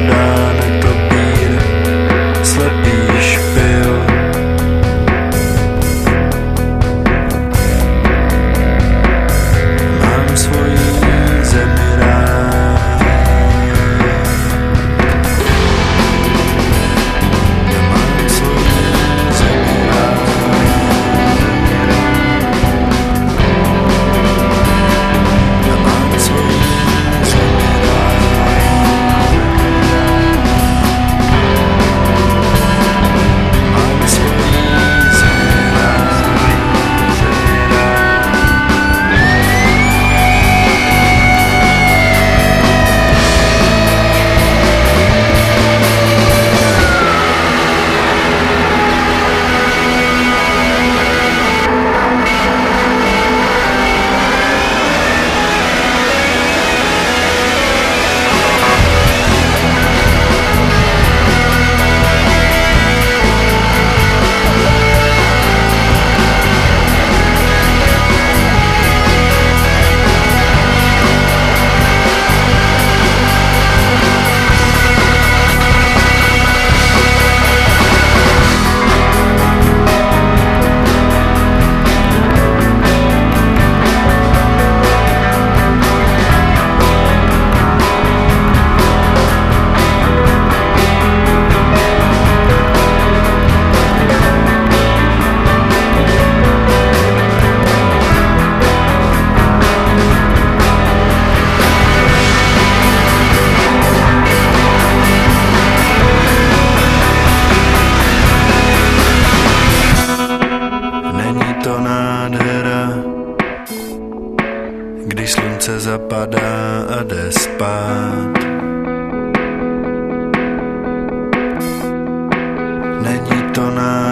no slunce zapadá a jde spát. Není to nás.